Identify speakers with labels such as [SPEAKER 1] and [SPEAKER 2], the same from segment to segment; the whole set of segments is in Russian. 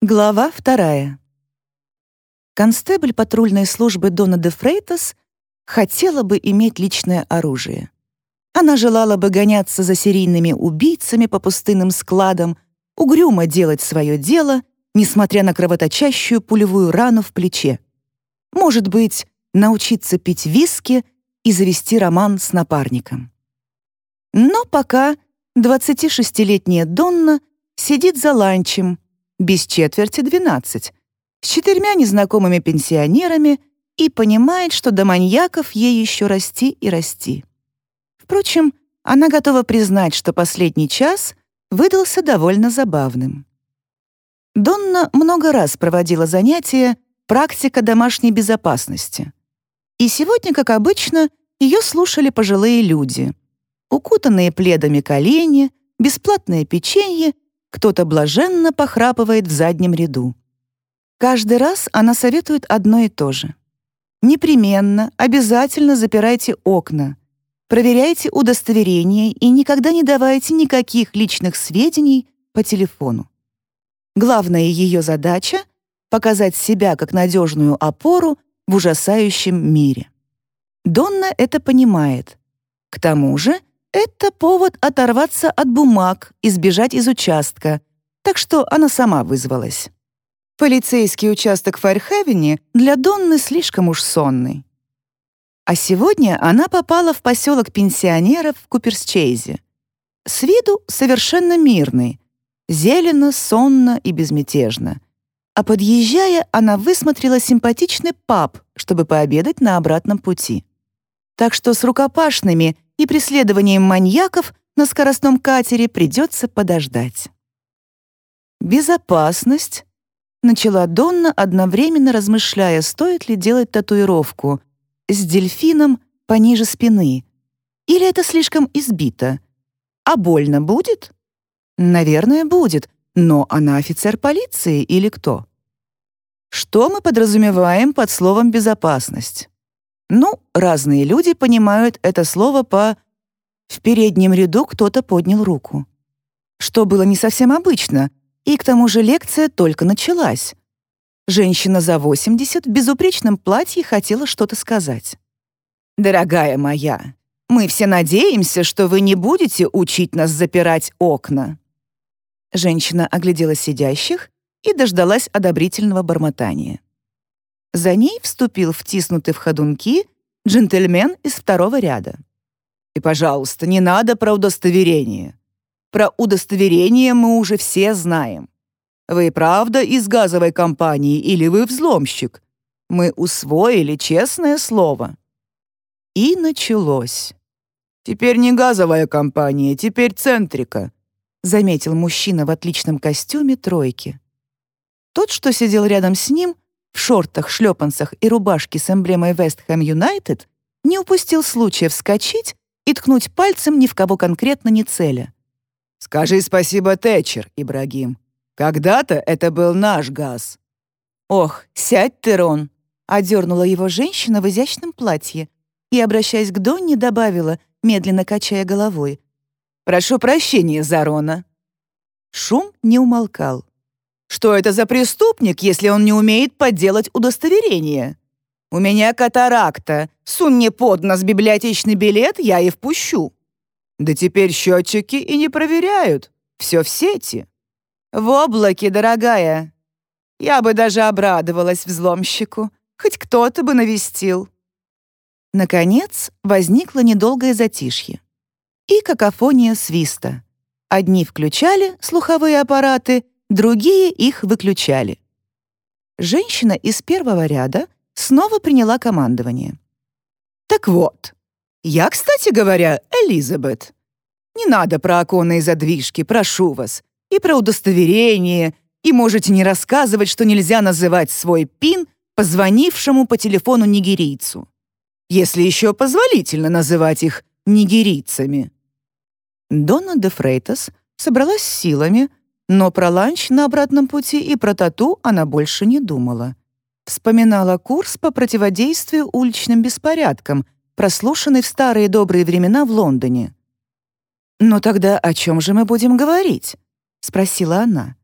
[SPEAKER 1] Глава вторая. Констебль патрульной службы Дона де Фрейтас хотела бы иметь личное оружие. Она желала бы гоняться за серийными убийцами по пустынным складам, угрюмо делать свое дело, несмотря на кровоточащую пулевую рану в плече. Может быть, научиться пить виски и завести роман с напарником. Но пока 26-летняя Донна сидит за ланчем — без четверти двенадцать, с четырьмя незнакомыми пенсионерами и понимает, что до маньяков ей еще расти и расти. Впрочем, она готова признать, что последний час выдался довольно забавным. Донна много раз проводила занятия «Практика домашней безопасности». И сегодня, как обычно, ее слушали пожилые люди. Укутанные пледами колени, бесплатное печенье кто-то блаженно похрапывает в заднем ряду. Каждый раз она советует одно и то же. Непременно, обязательно запирайте окна, проверяйте удостоверение и никогда не давайте никаких личных сведений по телефону. Главная ее задача — показать себя как надежную опору в ужасающем мире. Донна это понимает. К тому же это повод оторваться от бумаг и сбежать из участка, так что она сама вызвалась. Полицейский участок в Файрхевене для Донны слишком уж сонный. А сегодня она попала в поселок пенсионеров в Куперсчейзе. С виду совершенно мирный, зелено, сонно и безмятежно. А подъезжая, она высмотрела симпатичный паб, чтобы пообедать на обратном пути. Так что с рукопашными — и преследованием маньяков на скоростном катере придется подождать. «Безопасность», — начала Донна, одновременно размышляя, стоит ли делать татуировку с дельфином пониже спины. Или это слишком избито? А больно будет? Наверное, будет, но она офицер полиции или кто? Что мы подразумеваем под словом «безопасность»? Ну, разные люди понимают это слово по... В переднем ряду кто-то поднял руку. Что было не совсем обычно, и к тому же лекция только началась. Женщина за 80 в безупречном платье хотела что-то сказать. «Дорогая моя, мы все надеемся, что вы не будете учить нас запирать окна». Женщина оглядела сидящих и дождалась одобрительного бормотания. За ней вступил втиснутый в ходунки джентльмен из второго ряда. «И, пожалуйста, не надо про удостоверение. Про удостоверение мы уже все знаем. Вы правда из газовой компании или вы взломщик? Мы усвоили честное слово». И началось. «Теперь не газовая компания, теперь центрика», заметил мужчина в отличном костюме тройки. Тот, что сидел рядом с ним, — в шортах, шлепанцах и рубашке с эмблемой Вест Хэм Юнайтед не упустил случая вскочить и ткнуть пальцем ни в кого конкретно не целя. «Скажи спасибо, Тэтчер, Ибрагим. Когда-то это был наш газ». «Ох, сядь ты, Рон!» — одернула его женщина в изящном платье и, обращаясь к Донне, добавила, медленно качая головой. «Прошу прощения за Рона». Шум не умолкал. Что это за преступник, если он не умеет подделать удостоверение? У меня катаракта. Сунь мне под нос библиотечный билет, я и впущу. Да теперь счетчики и не проверяют. Все в сети. В облаке, дорогая. Я бы даже обрадовалась взломщику. Хоть кто-то бы навестил. Наконец, возникло недолгое затишье. И какофония свиста. Одни включали слуховые аппараты, другие их выключали. Женщина из первого ряда снова приняла командование. «Так вот, я, кстати говоря, Элизабет. Не надо про оконные задвижки, прошу вас, и про удостоверение, и можете не рассказывать, что нельзя называть свой пин позвонившему по телефону нигерийцу. Если еще позволительно называть их нигерийцами». Дона де Фрейтас собралась силами, но про ланч на обратном пути и про тату она больше не думала. Вспоминала курс по противодействию уличным беспорядкам, прослушанный в старые добрые времена в Лондоне. «Но тогда о чем же мы будем говорить?» — спросила она.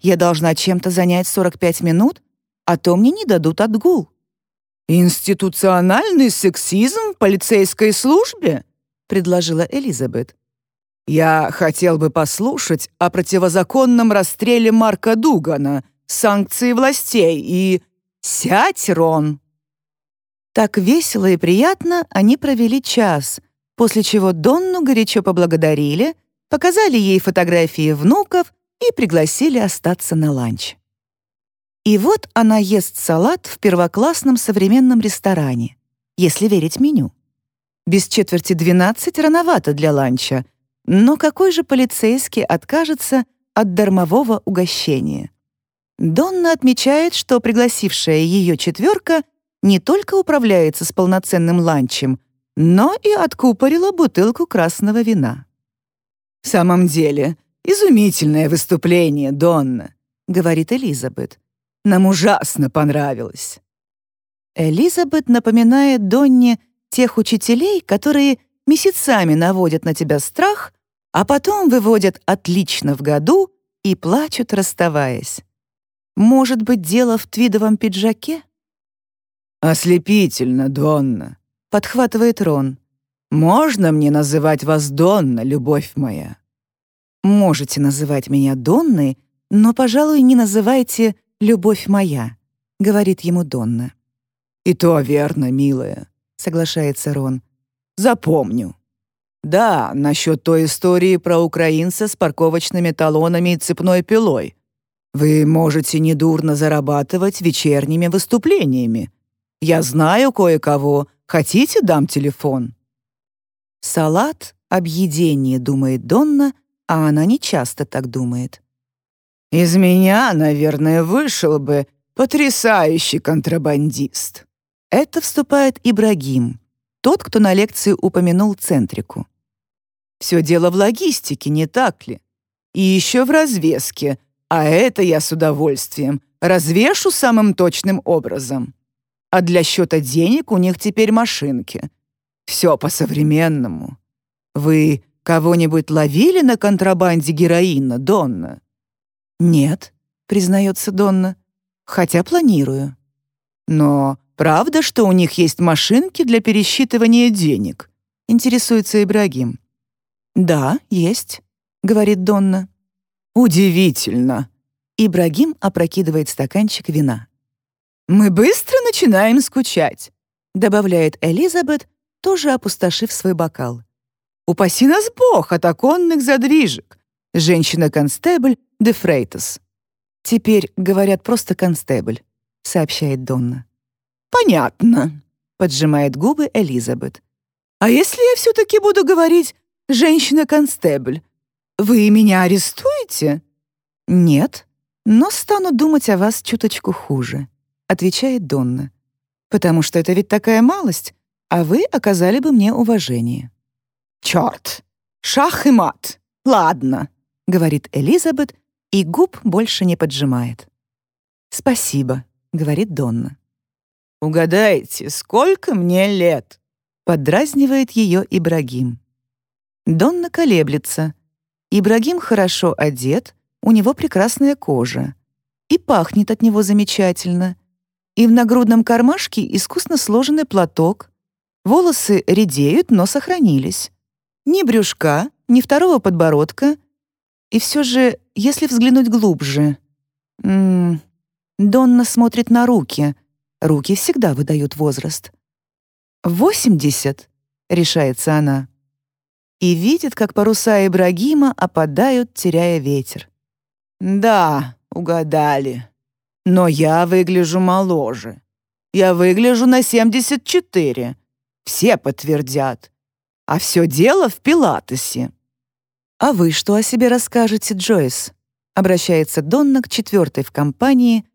[SPEAKER 1] Я должна чем-то занять 45 минут, а то мне не дадут отгул».
[SPEAKER 2] «Институциональный сексизм в полицейской службе?» — предложила Элизабет. «Я хотел бы послушать о противозаконном расстреле Марка Дугана, санкции властей и... Сядь, Рон!»
[SPEAKER 1] Так весело и приятно они провели час, после чего Донну горячо поблагодарили, показали ей фотографии внуков и пригласили остаться на ланч. И вот она ест салат в первоклассном современном ресторане, если верить меню. Без четверти двенадцать рановато для ланча, но какой же полицейский откажется от дармового угощения? Донна отмечает, что пригласившая ее четверка не только управляется с полноценным ланчем, но и откупорила бутылку красного вина.
[SPEAKER 2] «В самом деле, изумительное выступление, Донна», — говорит Элизабет. «Нам ужасно понравилось».
[SPEAKER 1] Элизабет напоминает Донне тех учителей, которые месяцами наводят на тебя страх, а потом выводят отлично в году и плачут, расставаясь. Может быть, дело в твидовом пиджаке?
[SPEAKER 2] «Ослепительно, Донна», — подхватывает Рон. «Можно мне называть вас Донна, любовь моя?»
[SPEAKER 1] «Можете называть меня Донной, но, пожалуй, не называйте «любовь моя», — говорит ему Донна.
[SPEAKER 2] «И то верно, милая», — соглашается Рон. «Запомню». «Да, насчет той истории про украинца с парковочными талонами и цепной пилой. Вы можете недурно зарабатывать вечерними выступлениями. Я знаю кое-кого. Хотите, дам телефон?»
[SPEAKER 1] «Салат — объедение», — думает Донна, а она не часто так думает.
[SPEAKER 2] «Из меня, наверное, вышел бы потрясающий контрабандист».
[SPEAKER 1] Это вступает Ибрагим, тот, кто на лекции упомянул центрику.
[SPEAKER 2] «Все дело в логистике, не так ли? И еще в развеске, а это я с удовольствием развешу самым точным образом. А для счета денег у них теперь машинки. Все по-современному. Вы кого-нибудь ловили на контрабанде героина, Донна?
[SPEAKER 1] Нет, признается Донна, хотя планирую.
[SPEAKER 2] Но правда, что у них есть машинки для пересчитывания денег? Интересуется Ибрагим.
[SPEAKER 1] Да, есть, говорит Донна.
[SPEAKER 2] «Удивительно!»
[SPEAKER 1] Ибрагим опрокидывает стаканчик вина.
[SPEAKER 2] «Мы быстро начинаем скучать», —
[SPEAKER 1] добавляет Элизабет, тоже опустошив свой бокал.
[SPEAKER 2] «Упаси нас Бог от оконных задвижек!» Женщина-констебль де Фрейтас.
[SPEAKER 1] «Теперь говорят просто констебль», — сообщает Донна.
[SPEAKER 2] «Понятно», — поджимает губы Элизабет. «А если я все-таки буду говорить «женщина-констебль», «Вы меня арестуете?»
[SPEAKER 1] «Нет, но стану думать о вас чуточку хуже», — отвечает Донна. «Потому что это ведь такая малость, а вы оказали бы мне уважение».
[SPEAKER 2] «Чёрт! Шах и мат! Ладно», — говорит Элизабет, и губ больше не поджимает.
[SPEAKER 1] «Спасибо», — говорит Донна.
[SPEAKER 2] «Угадайте, сколько мне лет?» — поддразнивает ее Ибрагим.
[SPEAKER 1] Донна колеблется — Ибрагим хорошо одет, у него прекрасная кожа. И пахнет от него замечательно. И в нагрудном кармашке искусно сложенный платок. Волосы редеют, но сохранились. Ни брюшка, ни второго подбородка. И все же, если взглянуть глубже... М -м, Донна смотрит на руки. Руки всегда выдают возраст. «Восемьдесят», — решается она и видит, как паруса Ибрагима опадают, теряя ветер.
[SPEAKER 2] «Да, угадали. Но я выгляжу моложе. Я выгляжу на 74. Все подтвердят. А все дело в Пилатесе».
[SPEAKER 1] «А вы что о себе расскажете, Джойс?» Обращается Донна к четвертой в компании,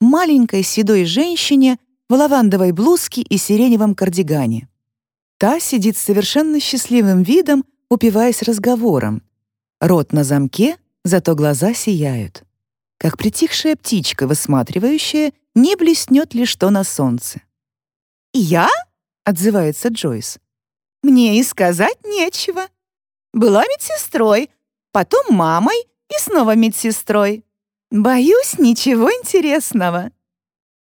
[SPEAKER 1] маленькой седой женщине в лавандовой блузке и сиреневом кардигане. Та сидит с совершенно счастливым видом, упиваясь разговором. Рот на замке, зато глаза сияют. Как притихшая птичка, высматривающая, не блеснет ли что на солнце.
[SPEAKER 3] «Я?» — отзывается Джойс. «Мне и сказать нечего. Была медсестрой, потом мамой и снова медсестрой. «Боюсь, ничего интересного».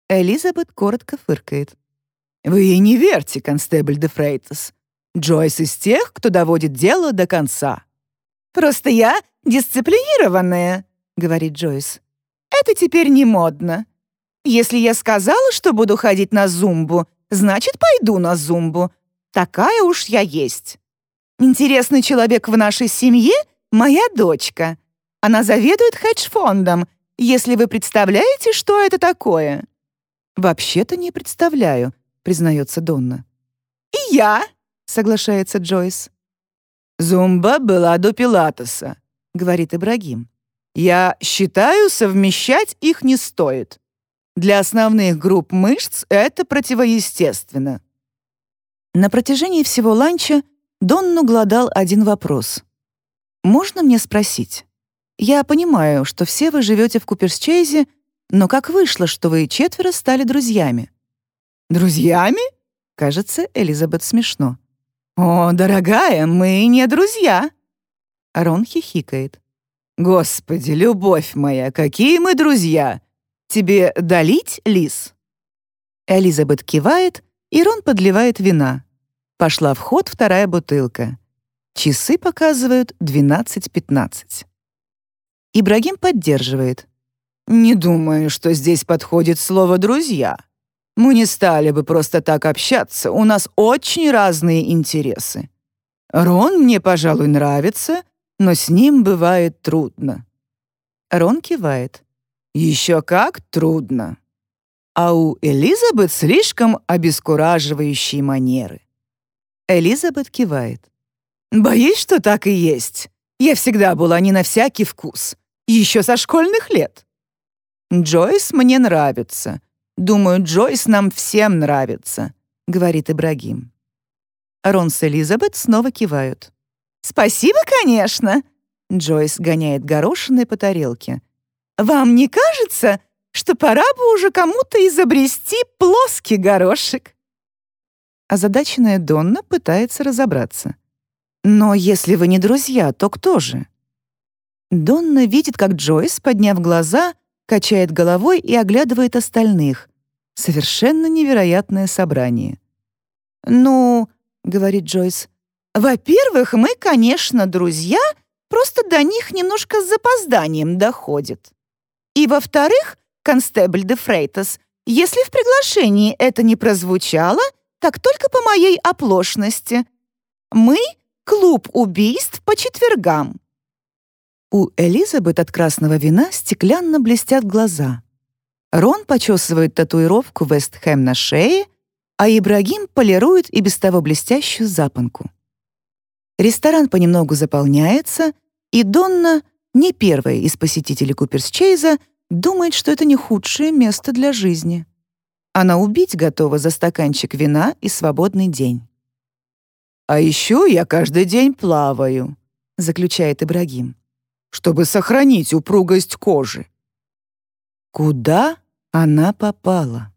[SPEAKER 1] Элизабет коротко фыркает.
[SPEAKER 2] «Вы ей не верьте, констебль де Фрейтес. Джойс из тех, кто доводит дело до конца».
[SPEAKER 3] «Просто я дисциплинированная», — говорит Джойс. «Это теперь не модно. Если я сказала, что буду ходить на зумбу, значит, пойду на зумбу. Такая уж я есть. Интересный человек в нашей семье — моя дочка. Она заведует хедж-фондом, если вы представляете, что это такое».
[SPEAKER 1] «Вообще-то не представляю», — признается Донна.
[SPEAKER 3] «И я», — соглашается Джойс.
[SPEAKER 2] «Зумба была до Пилатеса», — говорит Ибрагим. «Я считаю, совмещать их не стоит. Для основных групп мышц это противоестественно».
[SPEAKER 1] На протяжении всего ланча Донну гладал один вопрос. «Можно мне спросить? Я понимаю, что все вы живете в Куперсчейзе, но как вышло, что вы четверо стали друзьями?»
[SPEAKER 2] «Друзьями?»
[SPEAKER 1] Кажется, Элизабет смешно.
[SPEAKER 2] «О, дорогая, мы не друзья!»
[SPEAKER 1] Рон хихикает.
[SPEAKER 2] «Господи, любовь моя, какие мы друзья! Тебе долить, Лис?»
[SPEAKER 1] Элизабет кивает, и Рон подливает вина. Пошла в ход вторая бутылка. Часы показывают 12.15. Ибрагим поддерживает.
[SPEAKER 2] «Не думаю, что здесь подходит слово «друзья». Мы не стали бы просто так общаться, у нас очень разные интересы. Рон мне, пожалуй, нравится, но с ним бывает трудно».
[SPEAKER 1] Рон кивает.
[SPEAKER 2] Еще как трудно. А у Элизабет слишком обескураживающие манеры.
[SPEAKER 1] Элизабет кивает.
[SPEAKER 2] Боюсь, что так и есть. Я всегда была не на всякий вкус. Еще со школьных лет. Джойс мне нравится. Думаю, Джойс нам всем нравится, говорит Ибрагим.
[SPEAKER 1] Рон с Элизабет снова кивают.
[SPEAKER 3] «Спасибо, конечно!»
[SPEAKER 1] Джойс гоняет горошины по тарелке.
[SPEAKER 3] Вам не кажется, что пора бы уже кому-то изобрести плоский горошек?»
[SPEAKER 1] Озадаченная Донна пытается разобраться. «Но если вы не друзья, то кто же?» Донна видит, как Джойс, подняв глаза, качает головой и оглядывает остальных. Совершенно невероятное собрание.
[SPEAKER 3] «Ну, — говорит Джойс, — во-первых, мы, конечно, друзья, просто до них немножко с запозданием доходит. И, во-вторых, констебль де Фрейтас, если в приглашении это не прозвучало, так только по моей оплошности. Мы — клуб убийств по четвергам».
[SPEAKER 1] У Элизабет от красного вина стеклянно блестят глаза. Рон почесывает татуировку Вестхэм на шее, а Ибрагим полирует и без того блестящую запонку. Ресторан понемногу заполняется, и Донна — не первая из посетителей Куперсчейза думает, что это не худшее место для жизни. Она убить готова за стаканчик вина и свободный день.
[SPEAKER 2] «А еще я каждый день плаваю», — заключает Ибрагим, «чтобы сохранить упругость кожи».
[SPEAKER 1] Куда она попала?